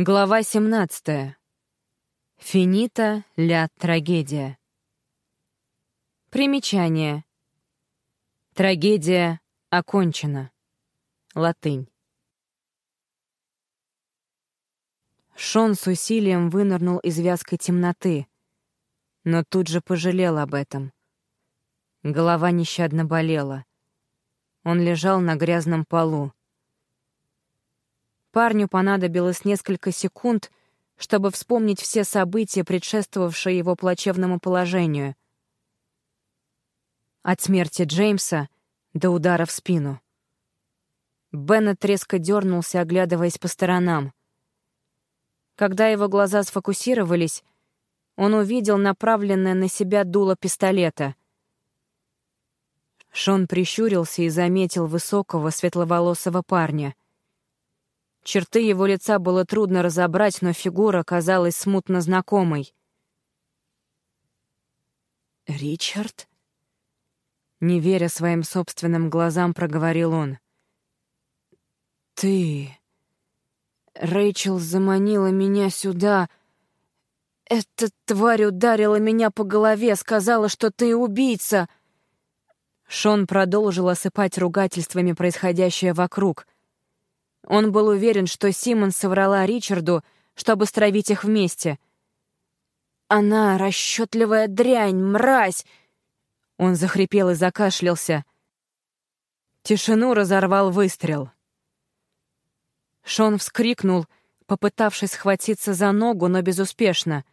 Глава 17. Финита ля трагедия. Примечание. Трагедия окончена. Латынь. Шон с усилием вынырнул из вязкой темноты, но тут же пожалел об этом. Голова нещадно болела. Он лежал на грязном полу. Парню понадобилось несколько секунд, чтобы вспомнить все события, предшествовавшие его плачевному положению. От смерти Джеймса до удара в спину. Беннет резко дернулся, оглядываясь по сторонам. Когда его глаза сфокусировались, он увидел направленное на себя дуло пистолета. Шон прищурился и заметил высокого светловолосого парня — Черты его лица было трудно разобрать, но фигура казалась смутно знакомой. «Ричард?» Не веря своим собственным глазам, проговорил он. «Ты...» Рэйчел заманила меня сюда. Эта тварь ударила меня по голове, сказала, что ты убийца. Шон продолжил осыпать ругательствами происходящее вокруг — он был уверен, что Симон соврала Ричарду, чтобы стравить их вместе. «Она — расчетливая дрянь, мразь!» Он захрипел и закашлялся. Тишину разорвал выстрел. Шон вскрикнул, попытавшись схватиться за ногу, но безуспешно.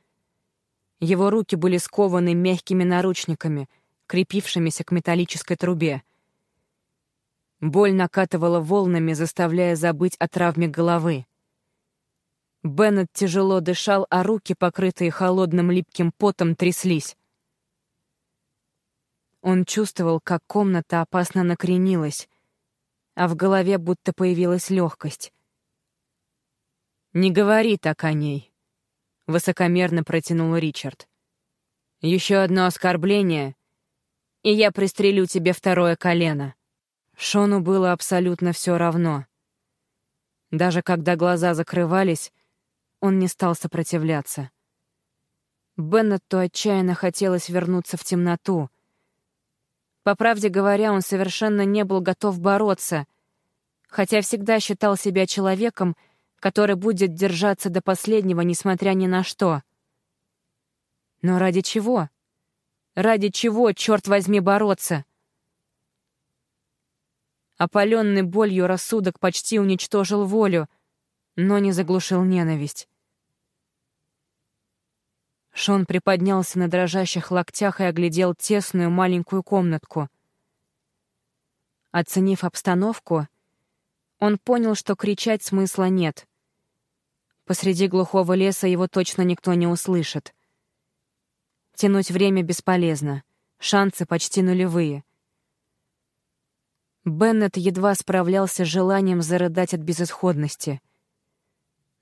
Его руки были скованы мягкими наручниками, крепившимися к металлической трубе. Боль накатывала волнами, заставляя забыть о травме головы. Беннет тяжело дышал, а руки, покрытые холодным липким потом, тряслись. Он чувствовал, как комната опасно накренилась, а в голове будто появилась легкость. «Не говори так о ней», — высокомерно протянул Ричард. «Еще одно оскорбление, и я пристрелю тебе второе колено». Шону было абсолютно все равно. Даже когда глаза закрывались, он не стал сопротивляться. Беннетту отчаянно хотелось вернуться в темноту. По правде говоря, он совершенно не был готов бороться, хотя всегда считал себя человеком, который будет держаться до последнего, несмотря ни на что. Но ради чего? Ради чего, черт возьми, бороться? Опаленный болью рассудок почти уничтожил волю, но не заглушил ненависть. Шон приподнялся на дрожащих локтях и оглядел тесную маленькую комнатку. Оценив обстановку, он понял, что кричать смысла нет. Посреди глухого леса его точно никто не услышит. Тянуть время бесполезно, шансы почти нулевые — Беннет едва справлялся с желанием зарыдать от безысходности.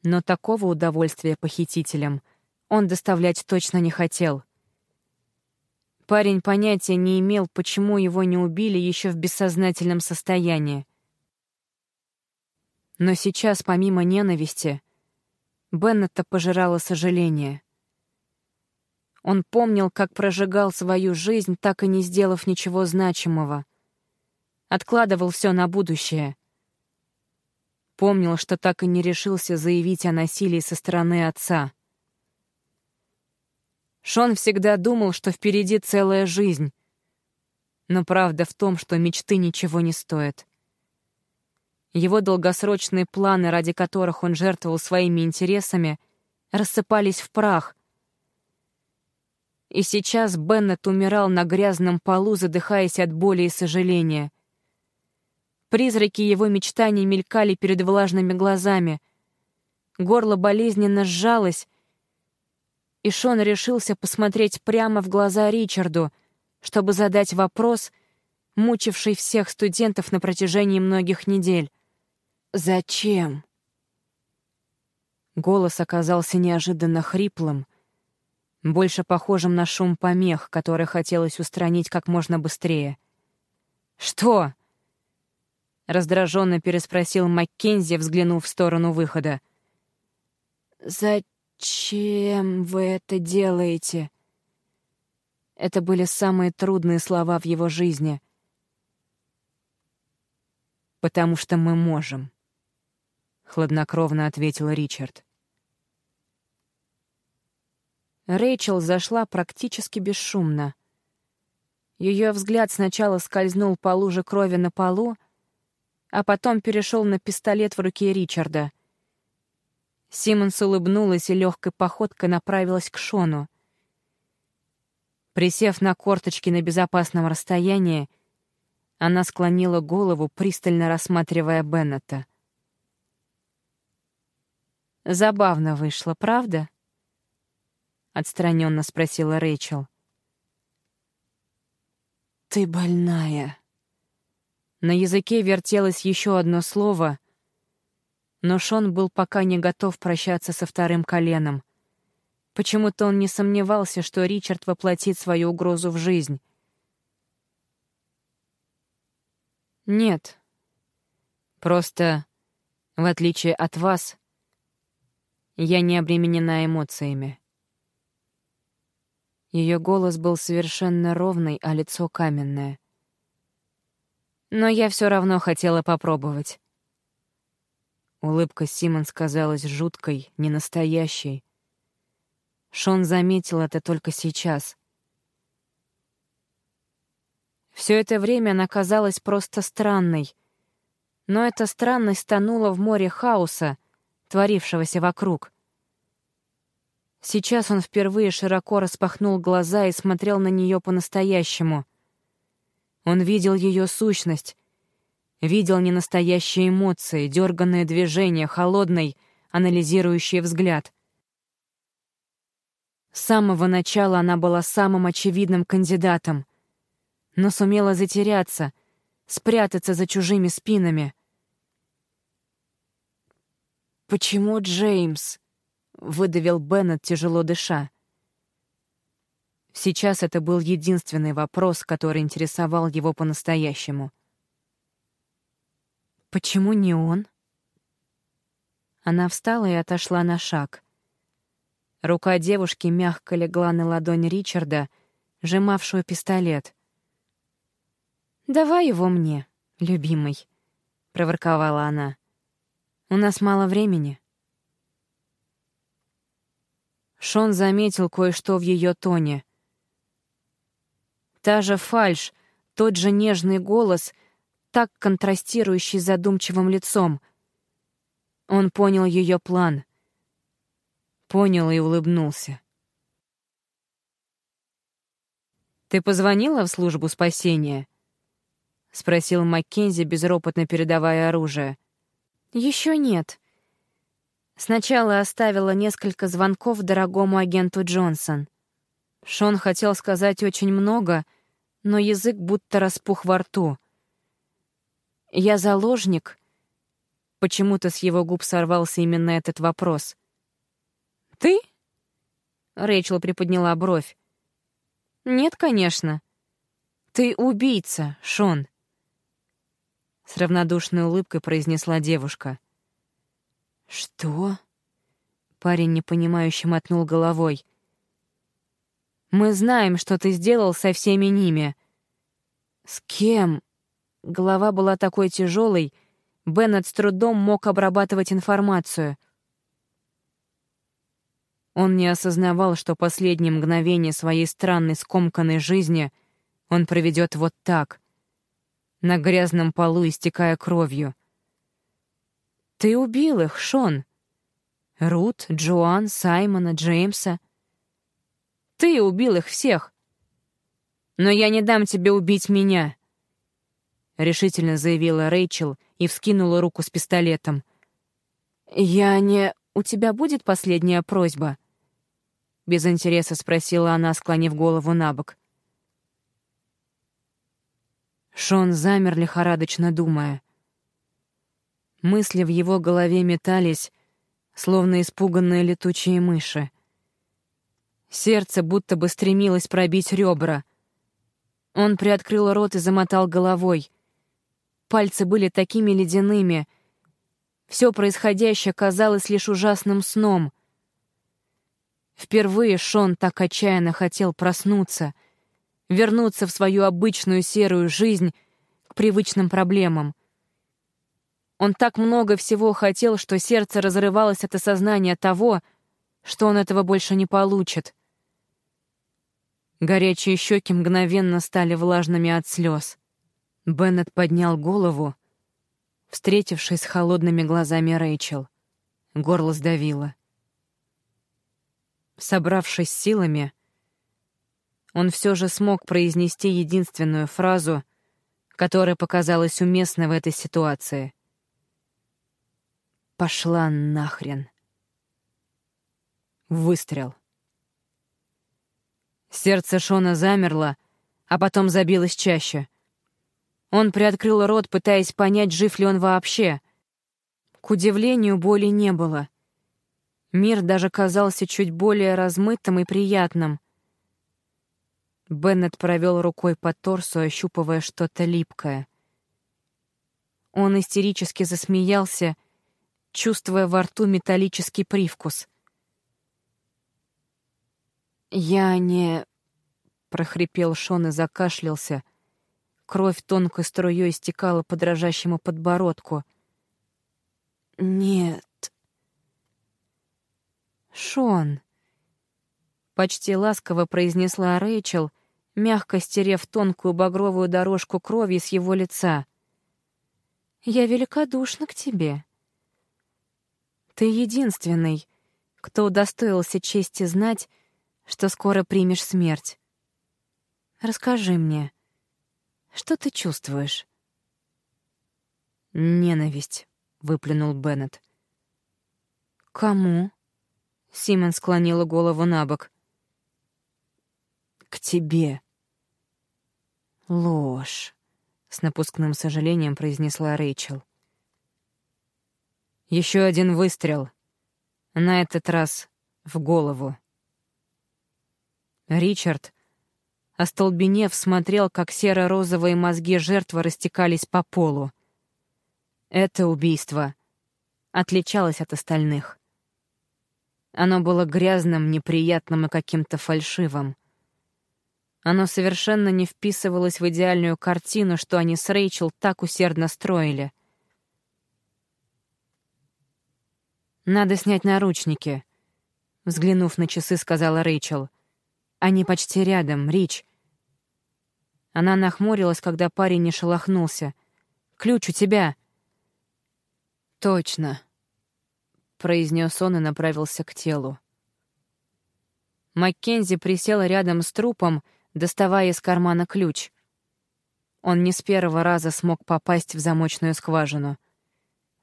Но такого удовольствия похитителям он доставлять точно не хотел. Парень понятия не имел, почему его не убили еще в бессознательном состоянии. Но сейчас, помимо ненависти, Беннета пожирало сожаление. Он помнил, как прожигал свою жизнь, так и не сделав ничего значимого — откладывал все на будущее. Помнил, что так и не решился заявить о насилии со стороны отца. Шон всегда думал, что впереди целая жизнь. Но правда в том, что мечты ничего не стоят. Его долгосрочные планы, ради которых он жертвовал своими интересами, рассыпались в прах. И сейчас Беннет умирал на грязном полу, задыхаясь от боли и сожаления — Призраки его мечтаний мелькали перед влажными глазами. Горло болезненно сжалось, и Шон решился посмотреть прямо в глаза Ричарду, чтобы задать вопрос, мучивший всех студентов на протяжении многих недель. «Зачем?» Голос оказался неожиданно хриплым, больше похожим на шум помех, который хотелось устранить как можно быстрее. «Что?» — раздраженно переспросил Маккензи, взглянув в сторону выхода. «Зачем вы это делаете?» Это были самые трудные слова в его жизни. «Потому что мы можем», — хладнокровно ответил Ричард. Рэйчел зашла практически бесшумно. Ее взгляд сначала скользнул по луже крови на полу, а потом перешел на пистолет в руке Ричарда. Симмонс улыбнулась и легкой походкой направилась к Шону. Присев на корточки на безопасном расстоянии, она склонила голову, пристально рассматривая Беннета. «Забавно вышло, правда?» — отстраненно спросила Рэйчел. «Ты больная». На языке вертелось еще одно слово, но Шон был пока не готов прощаться со вторым коленом. Почему-то он не сомневался, что Ричард воплотит свою угрозу в жизнь. «Нет. Просто, в отличие от вас, я не обременена эмоциями». Ее голос был совершенно ровный, а лицо каменное. Но я все равно хотела попробовать. Улыбка Симон казалась жуткой, ненастоящей. Шон заметил это только сейчас. Все это время она казалась просто странной, но эта странность тонула в море хаоса, творившегося вокруг. Сейчас он впервые широко распахнул глаза и смотрел на нее по-настоящему. Он видел ее сущность, видел ненастоящие эмоции, дерганное движение, холодный, анализирующий взгляд. С самого начала она была самым очевидным кандидатом, но сумела затеряться, спрятаться за чужими спинами. «Почему Джеймс?» — выдавил Беннет, тяжело дыша. Сейчас это был единственный вопрос, который интересовал его по-настоящему. «Почему не он?» Она встала и отошла на шаг. Рука девушки мягко легла на ладонь Ричарда, сжимавшую пистолет. «Давай его мне, любимый», — проворковала она. «У нас мало времени». Шон заметил кое-что в ее тоне. Та же фальшь, тот же нежный голос, так контрастирующий с задумчивым лицом. Он понял ее план. Понял и улыбнулся. «Ты позвонила в службу спасения?» — спросил Маккензи, безропотно передавая оружие. Еще нет. Сначала оставила несколько звонков дорогому агенту Джонсон. Шон хотел сказать очень много, но язык будто распух во рту. «Я заложник?» Почему-то с его губ сорвался именно этот вопрос. «Ты?» Рэйчел приподняла бровь. «Нет, конечно. Ты убийца, Шон». С равнодушной улыбкой произнесла девушка. «Что?» Парень непонимающе мотнул головой. «Мы знаем, что ты сделал со всеми ними». «С кем?» Голова была такой тяжелой, Беннет с трудом мог обрабатывать информацию. Он не осознавал, что последние мгновения своей странной скомканной жизни он проведет вот так, на грязном полу истекая кровью. Ты убил их, Шон. Рут, Джоан, Саймона, Джеймса. Ты убил их всех. Но я не дам тебе убить меня, — решительно заявила Рэйчел и вскинула руку с пистолетом. «Я не... У тебя будет последняя просьба?» Без интереса спросила она, склонив голову на бок. Шон замер, лихорадочно думая — Мысли в его голове метались, словно испуганные летучие мыши. Сердце будто бы стремилось пробить ребра. Он приоткрыл рот и замотал головой. Пальцы были такими ледяными. Все происходящее казалось лишь ужасным сном, Впервые Шон так отчаянно хотел проснуться, вернуться в свою обычную серую жизнь к привычным проблемам. Он так много всего хотел, что сердце разрывалось от осознания того, что он этого больше не получит. Горячие щеки мгновенно стали влажными от слез. Беннет поднял голову, встретившись с холодными глазами Рэйчел. Горло сдавило. Собравшись силами, он все же смог произнести единственную фразу, которая показалась уместной в этой ситуации. «Пошла нахрен». Выстрел. Сердце Шона замерло, а потом забилось чаще. Он приоткрыл рот, пытаясь понять, жив ли он вообще. К удивлению, боли не было. Мир даже казался чуть более размытым и приятным. Беннет провел рукой по торсу, ощупывая что-то липкое. Он истерически засмеялся, чувствуя во рту металлический привкус. «Я не...» — прохрипел Шон и закашлялся. Кровь тонкой струей стекала по дрожащему подбородку. «Нет...» «Шон...» — почти ласково произнесла Рэйчел, мягко стерев тонкую багровую дорожку крови с его лица. «Я великодушна к тебе. Ты единственный, кто удостоился чести знать, что скоро примешь смерть. Расскажи мне, что ты чувствуешь?» «Ненависть», — выплюнул Беннет. «Кому?» — Симон склонила голову на бок. «К тебе». «Ложь», — с напускным сожалением произнесла Рэйчел. Еще один выстрел. На этот раз в голову. Ричард, остолбенев, смотрел, как серо-розовые мозги жертвы растекались по полу. Это убийство отличалось от остальных. Оно было грязным, неприятным и каким-то фальшивым. Оно совершенно не вписывалось в идеальную картину, что они с Рэйчел так усердно строили. «Надо снять наручники», — взглянув на часы, сказала Рэйчел — они почти рядом, Рич. Она нахмурилась, когда парень не шелохнулся. «Ключ у тебя!» «Точно», — произнес он и направился к телу. Маккензи присела рядом с трупом, доставая из кармана ключ. Он не с первого раза смог попасть в замочную скважину.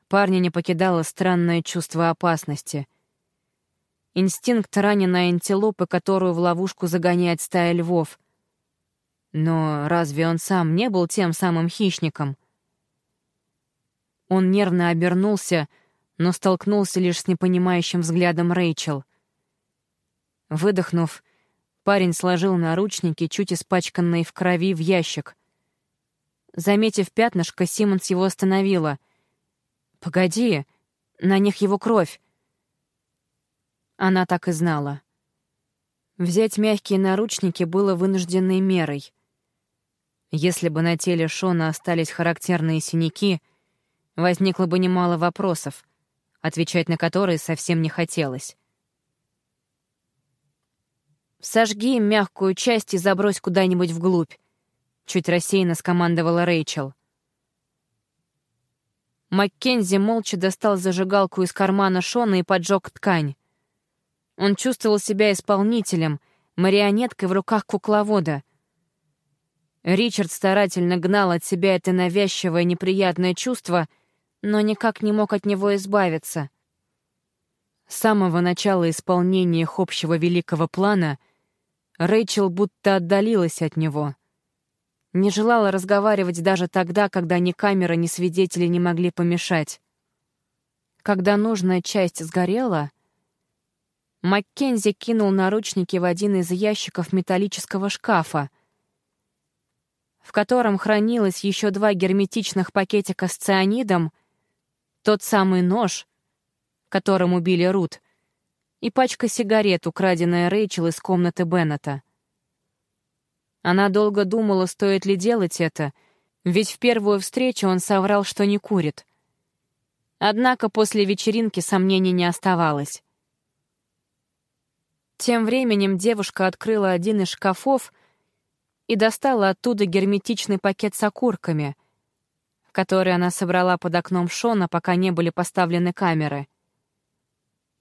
Парня не покидало странное чувство опасности — Инстинкт раненой антилопы, которую в ловушку загоняет стая львов. Но разве он сам не был тем самым хищником? Он нервно обернулся, но столкнулся лишь с непонимающим взглядом Рэйчел. Выдохнув, парень сложил наручники, чуть испачканные в крови, в ящик. Заметив пятнышко, Симонс его остановила. «Погоди, на них его кровь. Она так и знала. Взять мягкие наручники было вынужденной мерой. Если бы на теле Шона остались характерные синяки, возникло бы немало вопросов, отвечать на которые совсем не хотелось. «Сожги мягкую часть и забрось куда-нибудь вглубь», — чуть рассеянно скомандовала Рэйчел. Маккензи молча достал зажигалку из кармана Шона и поджег ткань. Он чувствовал себя исполнителем, марионеткой в руках кукловода. Ричард старательно гнал от себя это навязчивое неприятное чувство, но никак не мог от него избавиться. С самого начала исполнения их общего великого плана Рэйчел будто отдалилась от него. Не желала разговаривать даже тогда, когда ни камера, ни свидетели не могли помешать. Когда нужная часть сгорела — Маккензи кинул наручники в один из ящиков металлического шкафа, в котором хранилось еще два герметичных пакетика с цианидом, тот самый нож, которым убили Рут, и пачка сигарет, украденная Рэйчел из комнаты Беннета. Она долго думала, стоит ли делать это, ведь в первую встречу он соврал, что не курит. Однако после вечеринки сомнений не оставалось. Тем временем девушка открыла один из шкафов и достала оттуда герметичный пакет с окурками, который она собрала под окном Шона, пока не были поставлены камеры.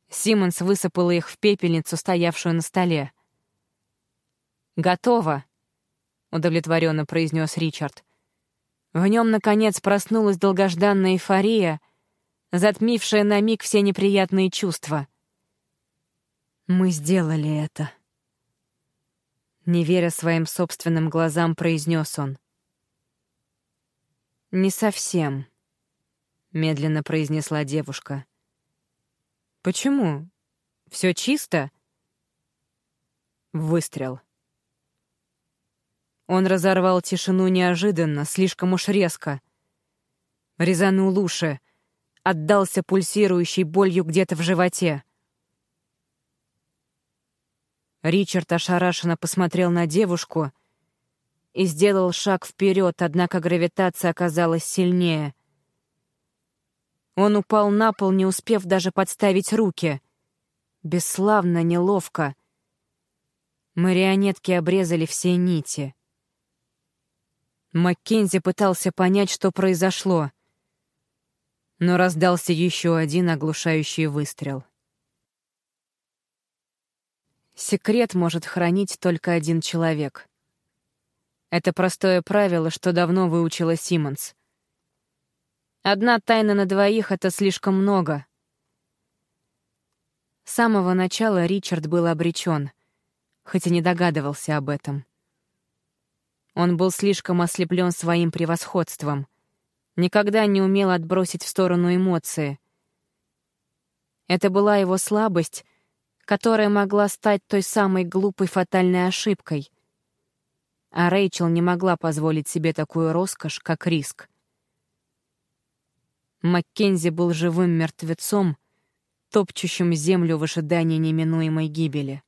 Симмонс высыпала их в пепельницу, стоявшую на столе. «Готово», — удовлетворенно произнес Ричард. В нем, наконец, проснулась долгожданная эйфория, затмившая на миг все неприятные чувства. «Мы сделали это», — не веря своим собственным глазам, произнес он. «Не совсем», — медленно произнесла девушка. «Почему? Все чисто?» Выстрел. Он разорвал тишину неожиданно, слишком уж резко. Резанул уши, отдался пульсирующей болью где-то в животе. Ричард ошарашенно посмотрел на девушку и сделал шаг вперед, однако гравитация оказалась сильнее. Он упал на пол, не успев даже подставить руки. Бесславно, неловко. Марионетки обрезали все нити. Маккензи пытался понять, что произошло, но раздался еще один оглушающий выстрел. Секрет может хранить только один человек. Это простое правило, что давно выучила Симмонс. Одна тайна на двоих — это слишком много. С самого начала Ричард был обречен, хоть и не догадывался об этом. Он был слишком ослеплен своим превосходством, никогда не умел отбросить в сторону эмоции. Это была его слабость, которая могла стать той самой глупой фатальной ошибкой. А Рэйчел не могла позволить себе такую роскошь, как риск. Маккензи был живым мертвецом, топчущим землю в ожидании неминуемой гибели.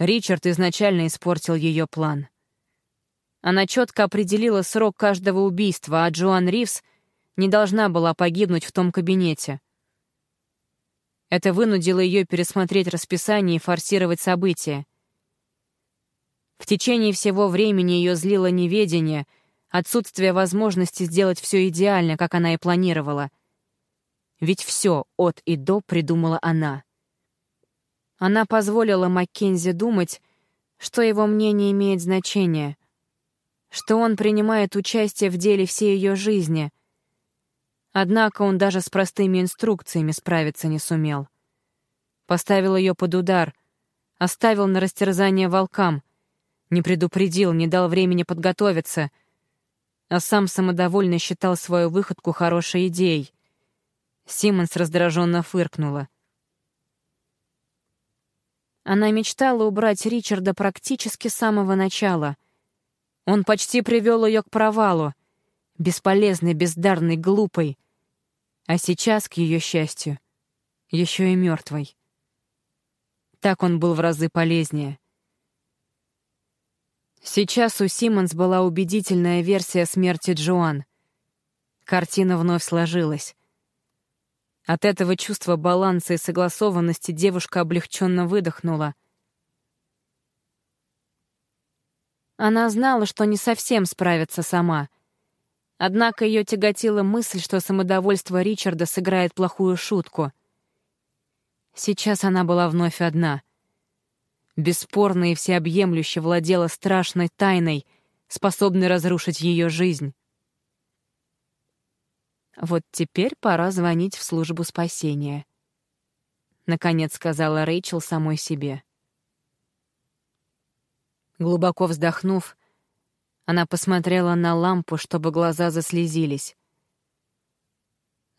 Ричард изначально испортил ее план. Она четко определила срок каждого убийства, а Джоан Ривз не должна была погибнуть в том кабинете. Это вынудило ее пересмотреть расписание и форсировать события. В течение всего времени ее злило неведение, отсутствие возможности сделать все идеально, как она и планировала. Ведь все от и до придумала она — она позволила Маккензи думать, что его мнение имеет значение, что он принимает участие в деле всей ее жизни. Однако он даже с простыми инструкциями справиться не сумел. Поставил ее под удар, оставил на растерзание волкам, не предупредил, не дал времени подготовиться, а сам самодовольно считал свою выходку хорошей идеей. Симмонс раздраженно фыркнула. Она мечтала убрать Ричарда практически с самого начала. Он почти привел ее к провалу. Бесполезный, бездарный, глупый. А сейчас, к ее счастью, еще и мертвый. Так он был в разы полезнее. Сейчас у Симмонс была убедительная версия смерти Джоан. Картина вновь сложилась. От этого чувства баланса и согласованности девушка облегченно выдохнула. Она знала, что не совсем справится сама. Однако ее тяготила мысль, что самодовольство Ричарда сыграет плохую шутку. Сейчас она была вновь одна. Бесспорно и всеобъемлюще владела страшной тайной, способной разрушить ее жизнь. Вот теперь пора звонить в службу спасения. Наконец сказала Рэйчел самой себе. Глубоко вздохнув, она посмотрела на лампу, чтобы глаза заслезились.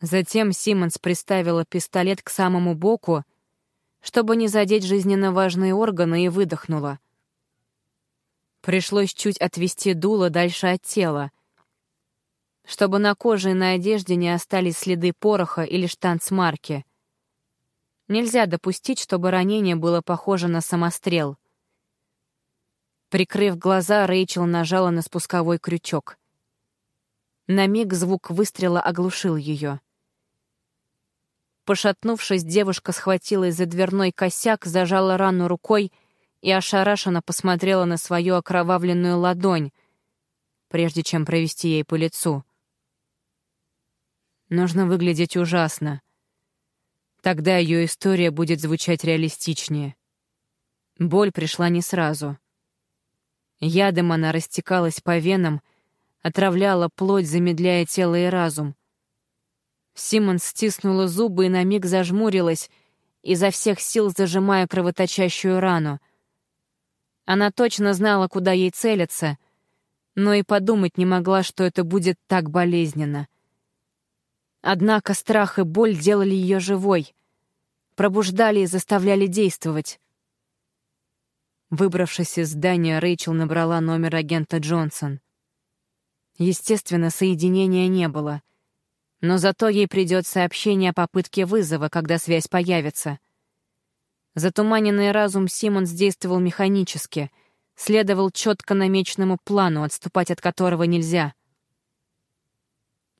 Затем Симмонс приставила пистолет к самому боку, чтобы не задеть жизненно важные органы, и выдохнула. Пришлось чуть отвести дуло дальше от тела — чтобы на коже и на одежде не остались следы пороха или штанцмарки. Нельзя допустить, чтобы ранение было похоже на самострел. Прикрыв глаза, Рэйчел нажала на спусковой крючок. На миг звук выстрела оглушил ее. Пошатнувшись, девушка схватилась за дверной косяк, зажала рану рукой и ошарашенно посмотрела на свою окровавленную ладонь, прежде чем провести ей по лицу. Нужно выглядеть ужасно. Тогда ее история будет звучать реалистичнее. Боль пришла не сразу. Ядом она растекалась по венам, отравляла плоть, замедляя тело и разум. Симон стиснула зубы и на миг зажмурилась, изо всех сил зажимая кровоточащую рану. Она точно знала, куда ей целиться, но и подумать не могла, что это будет так болезненно. Однако страх и боль делали ее живой, пробуждали и заставляли действовать. Выбравшись из здания, Рэйчел набрала номер агента Джонсон. Естественно, соединения не было, но зато ей придет сообщение о попытке вызова, когда связь появится. Затуманенный разум Симонс действовал механически, следовал четко намеченному плану, отступать от которого нельзя —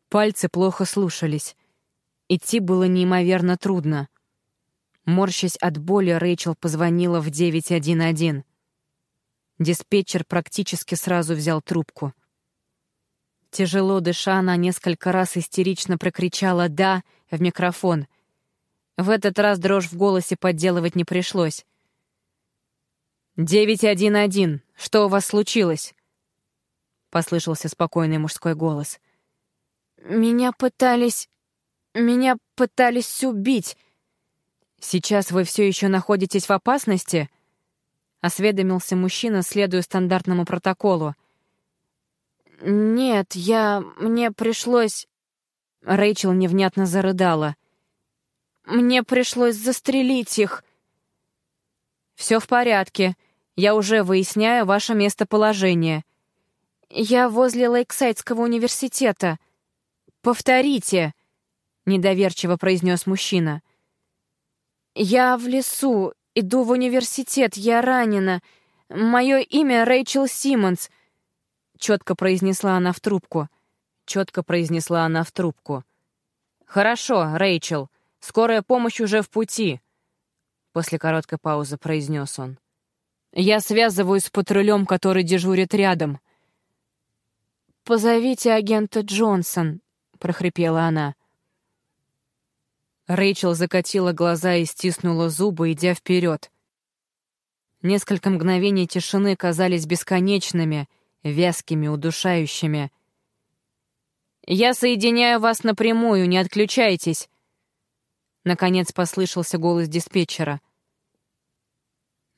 Пальцы плохо слушались. Идти было неимоверно трудно. Морщась от боли, Рэйчел позвонила в 911. Диспетчер практически сразу взял трубку. Тяжело дыша, она несколько раз истерично прокричала «да» в микрофон. В этот раз дрожь в голосе подделывать не пришлось. «911, что у вас случилось?» — послышался спокойный мужской голос — меня пытались... Меня пытались убить. Сейчас вы все еще находитесь в опасности? Осведомился мужчина, следуя стандартному протоколу. Нет, я... Мне пришлось... Рэйчел невнятно зарыдала. Мне пришлось застрелить их. Все в порядке. Я уже выясняю ваше местоположение. Я возле Лейксайдского университета — «Повторите!» — недоверчиво произнес мужчина. «Я в лесу, иду в университет, я ранена. Мое имя Рэйчел Симмонс», — четко произнесла она в трубку. Четко произнесла она в трубку. «Хорошо, Рэйчел, скорая помощь уже в пути», — после короткой паузы произнес он. «Я связываюсь с патрулем, который дежурит рядом». «Позовите агента Джонсон», прохрипела она. Рэйчел закатила глаза и стиснула зубы, идя вперед. Несколько мгновений тишины казались бесконечными, вязкими, удушающими. «Я соединяю вас напрямую, не отключайтесь!» Наконец послышался голос диспетчера.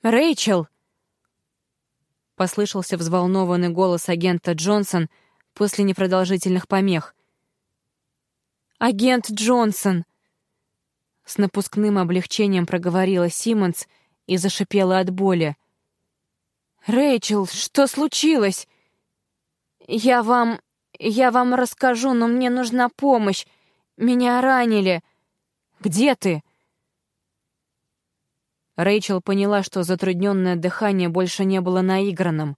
«Рэйчел!» Послышался взволнованный голос агента Джонсон после непродолжительных помех. «Агент Джонсон!» С напускным облегчением проговорила Симмонс и зашипела от боли. «Рэйчел, что случилось?» «Я вам... я вам расскажу, но мне нужна помощь. Меня ранили. Где ты?» Рэйчел поняла, что затрудненное дыхание больше не было наигранным.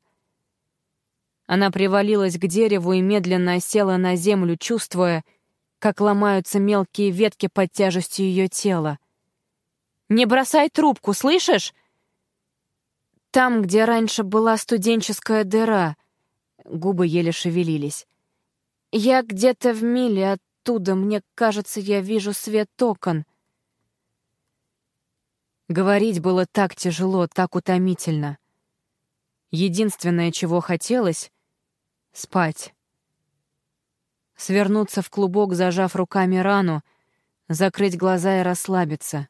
Она привалилась к дереву и медленно осела на землю, чувствуя, как ломаются мелкие ветки под тяжестью ее тела. «Не бросай трубку, слышишь?» «Там, где раньше была студенческая дыра», губы еле шевелились. «Я где-то в миле оттуда, мне кажется, я вижу свет окон». Говорить было так тяжело, так утомительно. Единственное, чего хотелось — спать свернуться в клубок, зажав руками рану, закрыть глаза и расслабиться.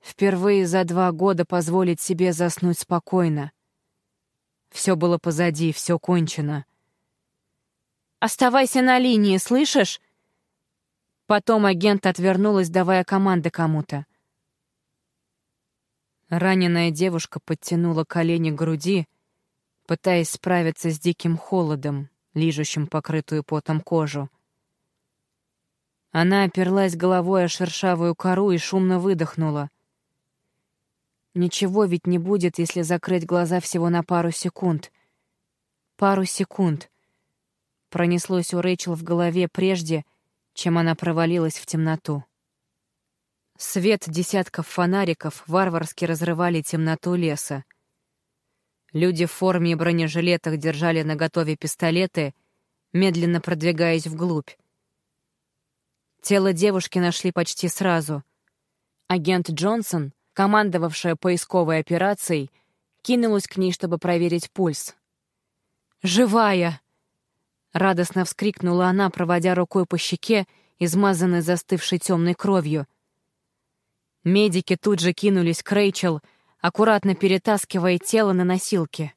Впервые за два года позволить себе заснуть спокойно. Все было позади, все кончено. «Оставайся на линии, слышишь?» Потом агент отвернулась, давая команды кому-то. Раненая девушка подтянула колени к груди, пытаясь справиться с диким холодом, лижущим покрытую потом кожу. Она оперлась головой о шершавую кору и шумно выдохнула. Ничего ведь не будет, если закрыть глаза всего на пару секунд. Пару секунд. Пронеслось у Рэйчел в голове прежде, чем она провалилась в темноту. Свет десятков фонариков варварски разрывали темноту леса. Люди в форме и бронежилетах держали наготове пистолеты, медленно продвигаясь вглубь. Тело девушки нашли почти сразу. Агент Джонсон, командовавшая поисковой операцией, кинулась к ней, чтобы проверить пульс. «Живая!» — радостно вскрикнула она, проводя рукой по щеке, измазанной застывшей темной кровью. Медики тут же кинулись к Рэйчел, аккуратно перетаскивая тело на носилки.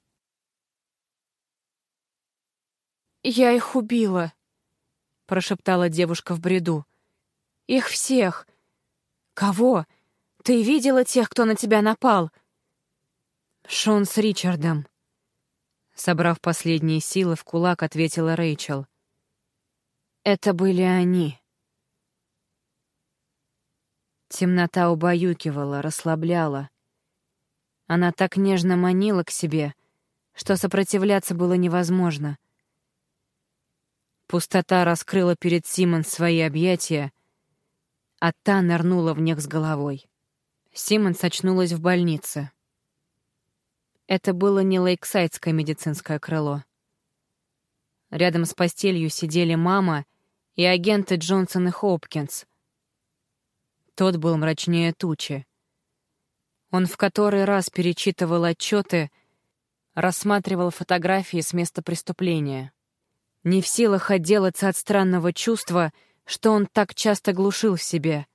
«Я их убила», — прошептала девушка в бреду. Их всех. Кого? Ты видела тех, кто на тебя напал? Шон с Ричардом. Собрав последние силы в кулак, ответила Рэйчел. Это были они. Темнота убаюкивала, расслабляла. Она так нежно манила к себе, что сопротивляться было невозможно. Пустота раскрыла перед Симон свои объятия, а та нырнула в них с головой. Симон очнулась в больнице. Это было не лейксайдское медицинское крыло. Рядом с постелью сидели мама и агенты Джонсон и Хопкинс. Тот был мрачнее тучи. Он в который раз перечитывал отчеты, рассматривал фотографии с места преступления. Не в силах отделаться от странного чувства — что он так часто глушил в себе.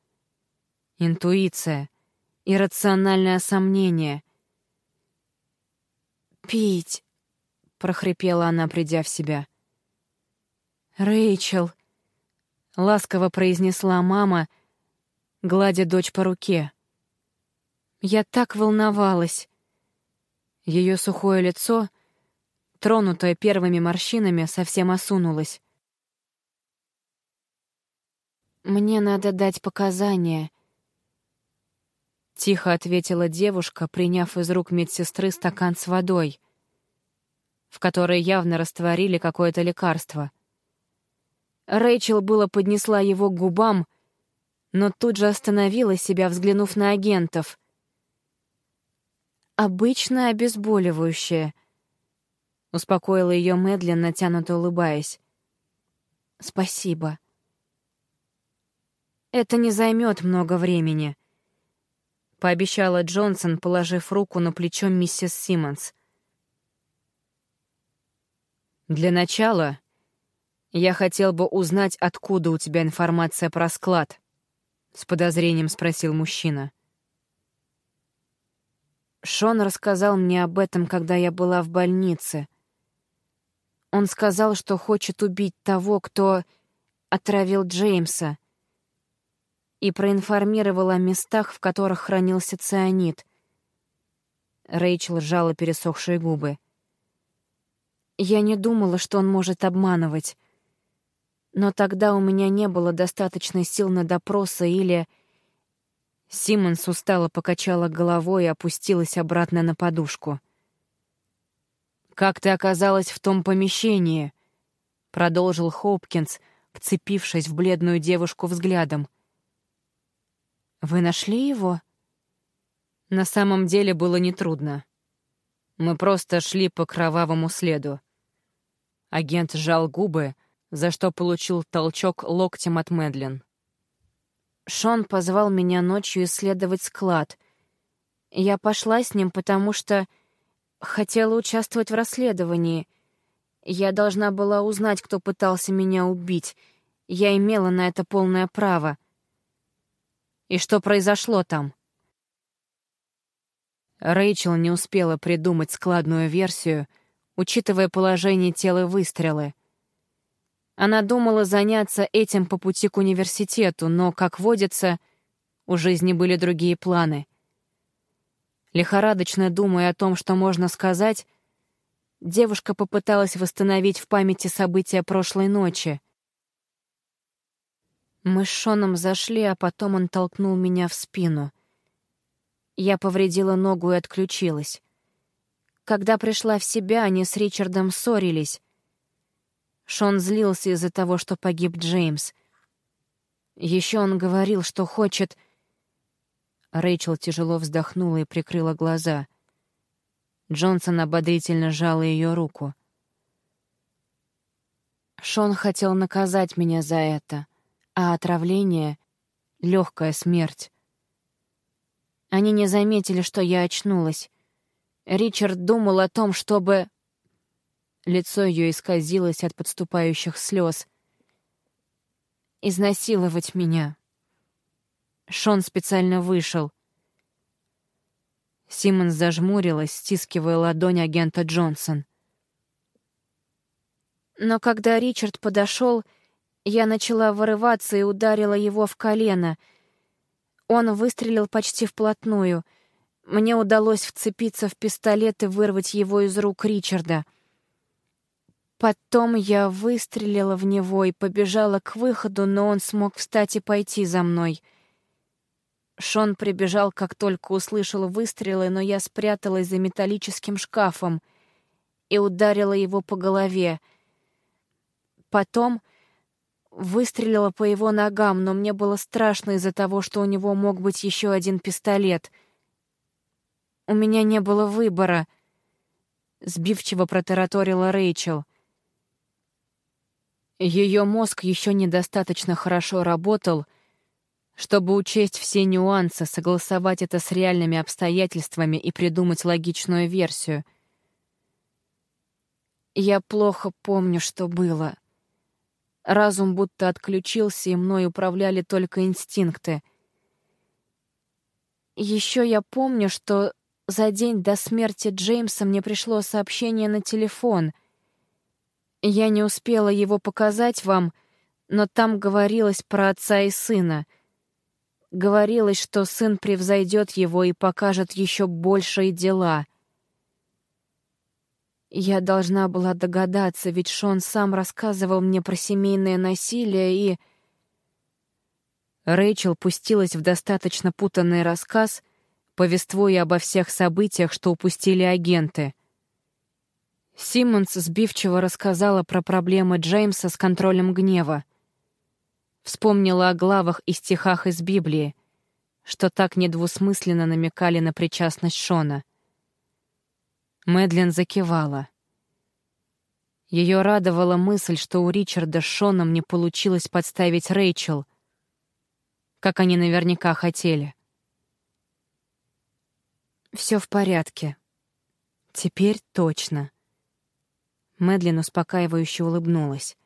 Интуиция, иррациональное сомнение. «Пить!» — прохрипела она, придя в себя. «Рэйчел!» — ласково произнесла мама, гладя дочь по руке. «Я так волновалась!» Ее сухое лицо, тронутое первыми морщинами, совсем осунулось. «Мне надо дать показания», — тихо ответила девушка, приняв из рук медсестры стакан с водой, в которой явно растворили какое-то лекарство. Рэйчел было поднесла его к губам, но тут же остановила себя, взглянув на агентов. «Обычное обезболивающее», — успокоила ее медленно, натянуто улыбаясь. «Спасибо». Это не займет много времени», — пообещала Джонсон, положив руку на плечо миссис Симмонс. «Для начала я хотел бы узнать, откуда у тебя информация про склад», — с подозрением спросил мужчина. Шон рассказал мне об этом, когда я была в больнице. Он сказал, что хочет убить того, кто отравил Джеймса — и проинформировал о местах, в которых хранился цианид. Рэйчел сжала пересохшие губы. Я не думала, что он может обманывать. Но тогда у меня не было достаточной сил на допросы или... Симмонс устало покачала головой и опустилась обратно на подушку. «Как ты оказалась в том помещении?» — продолжил Хопкинс, вцепившись в бледную девушку взглядом. «Вы нашли его?» На самом деле было нетрудно. Мы просто шли по кровавому следу. Агент сжал губы, за что получил толчок локтем от Мэдлин. Шон позвал меня ночью исследовать склад. Я пошла с ним, потому что хотела участвовать в расследовании. Я должна была узнать, кто пытался меня убить. Я имела на это полное право. И что произошло там? Рэйчел не успела придумать складную версию, учитывая положение тела выстрелы. Она думала заняться этим по пути к университету, но, как водится, у жизни были другие планы. Лихорадочно думая о том, что можно сказать, девушка попыталась восстановить в памяти события прошлой ночи. Мы с Шоном зашли, а потом он толкнул меня в спину. Я повредила ногу и отключилась. Когда пришла в себя, они с Ричардом ссорились. Шон злился из-за того, что погиб Джеймс. Еще он говорил, что хочет... Рэйчел тяжело вздохнула и прикрыла глаза. Джонсон ободрительно сжал ее руку. Шон хотел наказать меня за это, а отравление — легкая смерть. Они не заметили, что я очнулась. Ричард думал о том, чтобы... Лицо ее исказилось от подступающих слез. Изнасиловать меня. Шон специально вышел. Симмонс зажмурилась, стискивая ладонь агента Джонсон. Но когда Ричард подошел, я начала вырываться и ударила его в колено. Он выстрелил почти вплотную — мне удалось вцепиться в пистолет и вырвать его из рук Ричарда. Потом я выстрелила в него и побежала к выходу, но он смог встать и пойти за мной. Шон прибежал, как только услышал выстрелы, но я спряталась за металлическим шкафом и ударила его по голове. Потом выстрелила по его ногам, но мне было страшно из-за того, что у него мог быть еще один пистолет — у меня не было выбора», — сбивчиво протараторила Рэйчел. Ее мозг еще недостаточно хорошо работал, чтобы учесть все нюансы, согласовать это с реальными обстоятельствами и придумать логичную версию. Я плохо помню, что было. Разум будто отключился, и мной управляли только инстинкты. Еще я помню, что за день до смерти Джеймса мне пришло сообщение на телефон. Я не успела его показать вам, но там говорилось про отца и сына. Говорилось, что сын превзойдет его и покажет еще большие дела. Я должна была догадаться, ведь Шон сам рассказывал мне про семейное насилие и... Рэйчел пустилась в достаточно путанный рассказ — повествуя обо всех событиях, что упустили агенты. Симмонс сбивчиво рассказала про проблемы Джеймса с контролем гнева. Вспомнила о главах и стихах из Библии, что так недвусмысленно намекали на причастность Шона. Мэдлин закивала. Ее радовала мысль, что у Ричарда с Шоном не получилось подставить Рэйчел, как они наверняка хотели. Все в порядке. Теперь точно. Мэдлин успокаивающе улыбнулась.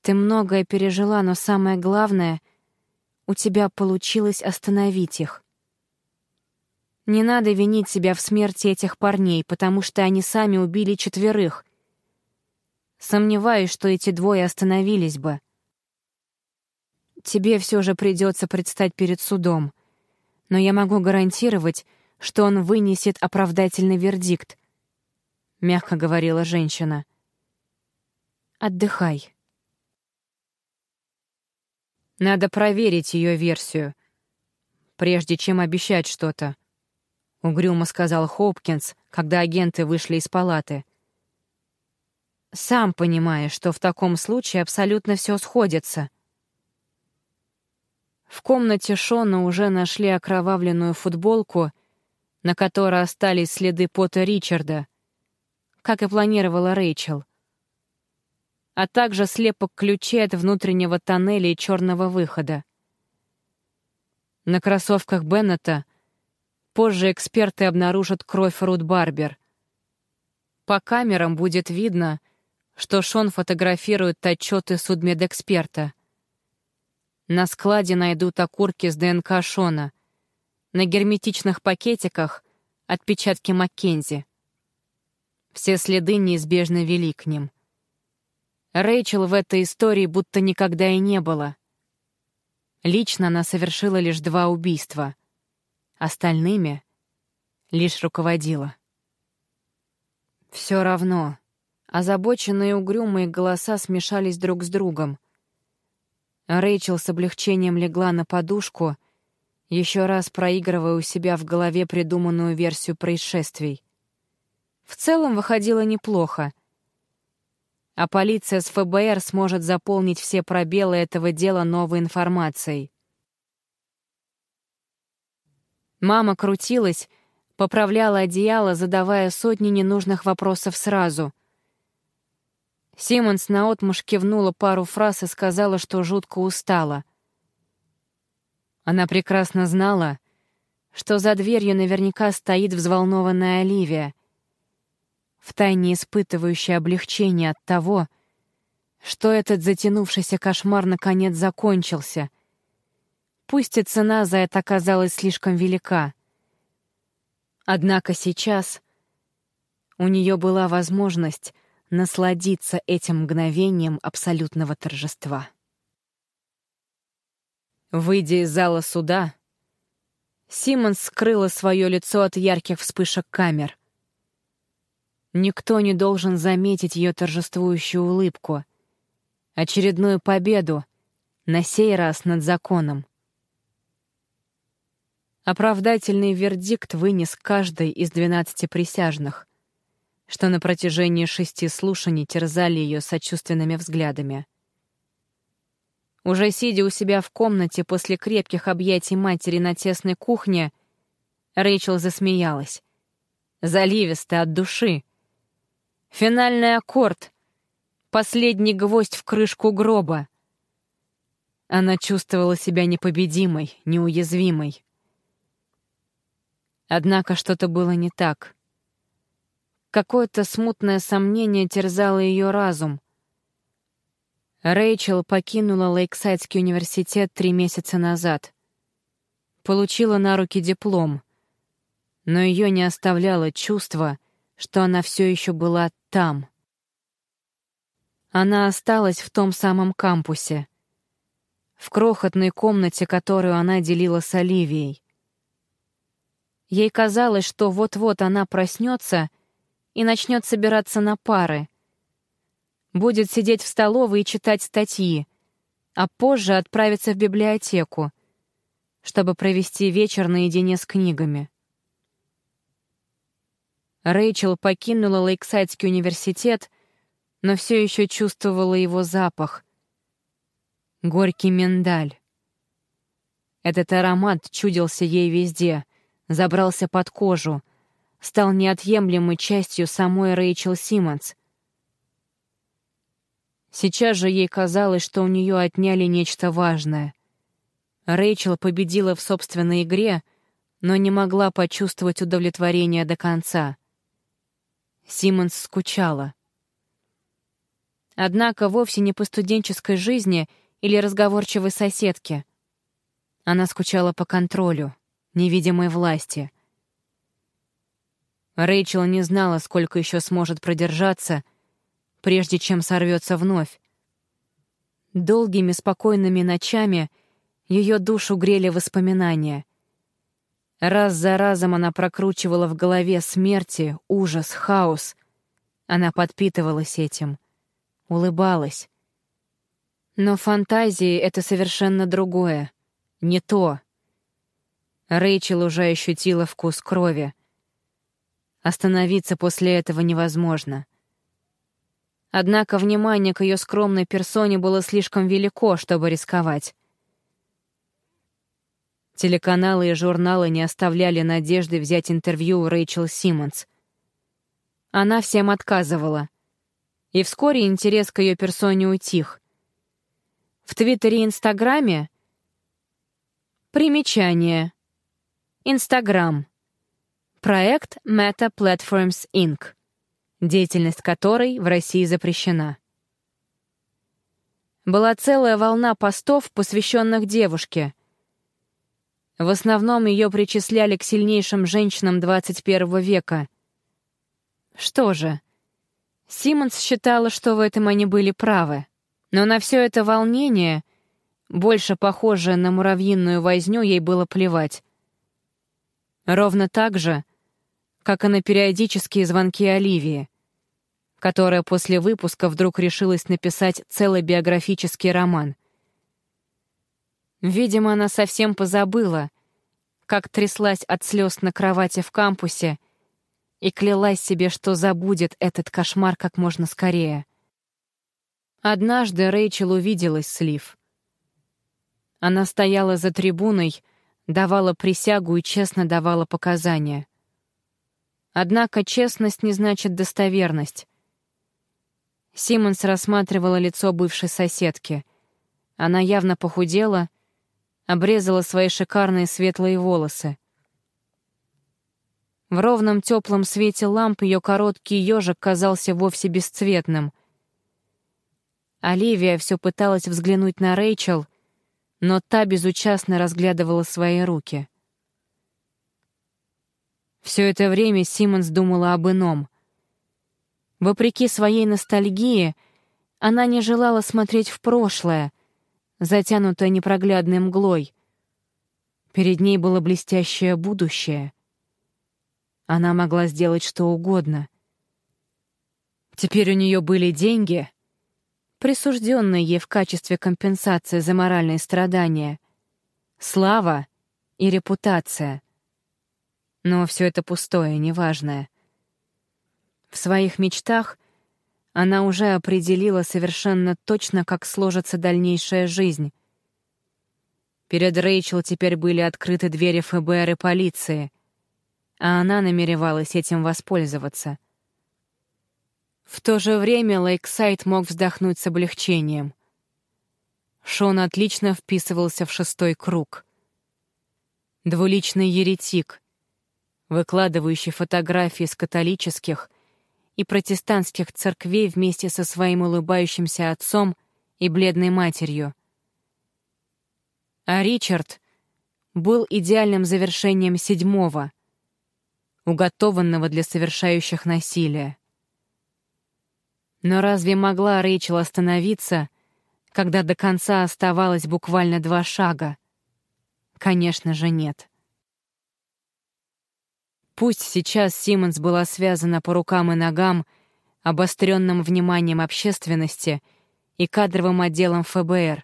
Ты многое пережила, но самое главное — у тебя получилось остановить их. Не надо винить себя в смерти этих парней, потому что они сами убили четверых. Сомневаюсь, что эти двое остановились бы. Тебе все же придется предстать перед судом. Но я могу гарантировать, что он вынесет оправдательный вердикт», — мягко говорила женщина. «Отдыхай». «Надо проверить ее версию, прежде чем обещать что-то», — угрюмо сказал Хопкинс, когда агенты вышли из палаты. «Сам понимаешь, что в таком случае абсолютно все сходится». В комнате Шона уже нашли окровавленную футболку — на которой остались следы пота Ричарда, как и планировала Рэйчел, а также слепок ключей от внутреннего тоннеля и черного выхода. На кроссовках Беннета позже эксперты обнаружат кровь Рут Барбер. По камерам будет видно, что Шон фотографирует отчеты судмедэксперта. На складе найдут окурки с ДНК Шона, на герметичных пакетиках отпечатки Маккензи. Все следы неизбежно вели к ним. Рэйчел в этой истории будто никогда и не было. Лично она совершила лишь два убийства. Остальными лишь руководила. Все равно. Озабоченные угрюмые голоса смешались друг с другом. Рэйчел с облегчением легла на подушку, еще раз проигрывая у себя в голове придуманную версию происшествий. В целом выходило неплохо. А полиция с ФБР сможет заполнить все пробелы этого дела новой информацией. Мама крутилась, поправляла одеяло, задавая сотни ненужных вопросов сразу. Симмонс наотмашь кивнула пару фраз и сказала, что жутко устала. Она прекрасно знала, что за дверью наверняка стоит взволнованная Оливия, втайне испытывающая облегчение от того, что этот затянувшийся кошмар наконец закончился. Пусть и цена за это оказалась слишком велика. Однако сейчас у нее была возможность насладиться этим мгновением абсолютного торжества. Выйдя из зала суда, Симмонс скрыла свое лицо от ярких вспышек камер. Никто не должен заметить ее торжествующую улыбку, очередную победу, на сей раз над законом. Оправдательный вердикт вынес каждый из двенадцати присяжных, что на протяжении шести слушаний терзали ее сочувственными взглядами. Уже сидя у себя в комнате после крепких объятий матери на тесной кухне, Рэйчел засмеялась. Заливисто от души. Финальный аккорд. Последний гвоздь в крышку гроба. Она чувствовала себя непобедимой, неуязвимой. Однако что-то было не так. Какое-то смутное сомнение терзало ее разум. Рэйчел покинула Лейксайдский университет три месяца назад. Получила на руки диплом, но ее не оставляло чувство, что она все еще была там. Она осталась в том самом кампусе, в крохотной комнате, которую она делила с Оливией. Ей казалось, что вот-вот она проснется и начнет собираться на пары. Будет сидеть в столовой и читать статьи, а позже отправиться в библиотеку, чтобы провести вечер наедине с книгами. Рэйчел покинула Лейксайдский университет, но все еще чувствовала его запах. Горький миндаль. Этот аромат чудился ей везде — забрался под кожу, стал неотъемлемой частью самой Рэйчел Симмонс. Сейчас же ей казалось, что у нее отняли нечто важное. Рэйчел победила в собственной игре, но не могла почувствовать удовлетворения до конца. Симмонс скучала. Однако вовсе не по студенческой жизни или разговорчивой соседке. Она скучала по контролю невидимой власти. Рэйчел не знала, сколько еще сможет продержаться, прежде чем сорвется вновь. Долгими спокойными ночами ее душу грели воспоминания. Раз за разом она прокручивала в голове смерти, ужас, хаос. Она подпитывалась этим, улыбалась. Но фантазии — это совершенно другое, не то — Рэйчел уже ощутила вкус крови. Остановиться после этого невозможно. Однако внимание к ее скромной персоне было слишком велико, чтобы рисковать. Телеканалы и журналы не оставляли надежды взять интервью у Рэйчел Симмонс. Она всем отказывала. И вскоре интерес к ее персоне утих. В Твиттере и Инстаграме — примечание — Инстаграм. Проект Meta Platforms Inc., деятельность которой в России запрещена. Была целая волна постов, посвященных девушке. В основном ее причисляли к сильнейшим женщинам 21 века. Что же, Симмонс считала, что в этом они были правы. Но на все это волнение, больше похожее на муравьиную возню, ей было плевать. Ровно так же, как и на периодические звонки Оливии. которая после выпуска вдруг решилась написать целый биографический роман. Видимо, она совсем позабыла, как тряслась от слез на кровати в кампусе и клялась себе, что забудет этот кошмар как можно скорее. Однажды Рэйчел увиделась с Лив. Она стояла за трибуной, давала присягу и честно давала показания. Однако честность не значит достоверность. Симмонс рассматривала лицо бывшей соседки. Она явно похудела, обрезала свои шикарные светлые волосы. В ровном теплом свете ламп ее короткий ежик казался вовсе бесцветным. Оливия все пыталась взглянуть на Рэйчел, но та безучастно разглядывала свои руки. Все это время Симмонс думала об ином. Вопреки своей ностальгии, она не желала смотреть в прошлое, затянутое непроглядной мглой. Перед ней было блестящее будущее. Она могла сделать что угодно. Теперь у нее были деньги, присужденные ей в качестве компенсации за моральные страдания, слава и репутация. Но все это пустое, неважное. В своих мечтах она уже определила совершенно точно, как сложится дальнейшая жизнь. Перед Рэйчел теперь были открыты двери ФБР и полиции, а она намеревалась этим воспользоваться. В то же время Лейксайд мог вздохнуть с облегчением. Шон отлично вписывался в шестой круг. Двуличный еретик, выкладывающий фотографии с католических и протестантских церквей вместе со своим улыбающимся отцом и бледной матерью. А Ричард был идеальным завершением седьмого, уготованного для совершающих насилие. Но разве могла Рэйчел остановиться, когда до конца оставалось буквально два шага? Конечно же, нет. Пусть сейчас Симмонс была связана по рукам и ногам обостренным вниманием общественности и кадровым отделом ФБР.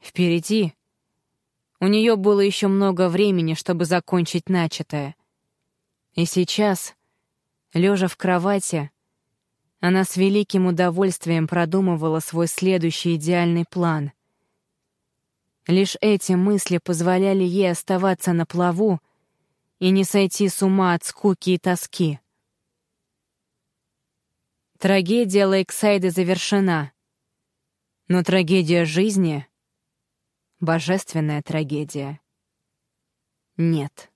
Впереди у нее было еще много времени, чтобы закончить начатое. И сейчас, лежа в кровати, она с великим удовольствием продумывала свой следующий идеальный план. Лишь эти мысли позволяли ей оставаться на плаву и не сойти с ума от скуки и тоски. Трагедия Лейксайда завершена, но трагедия жизни — божественная трагедия. Нет.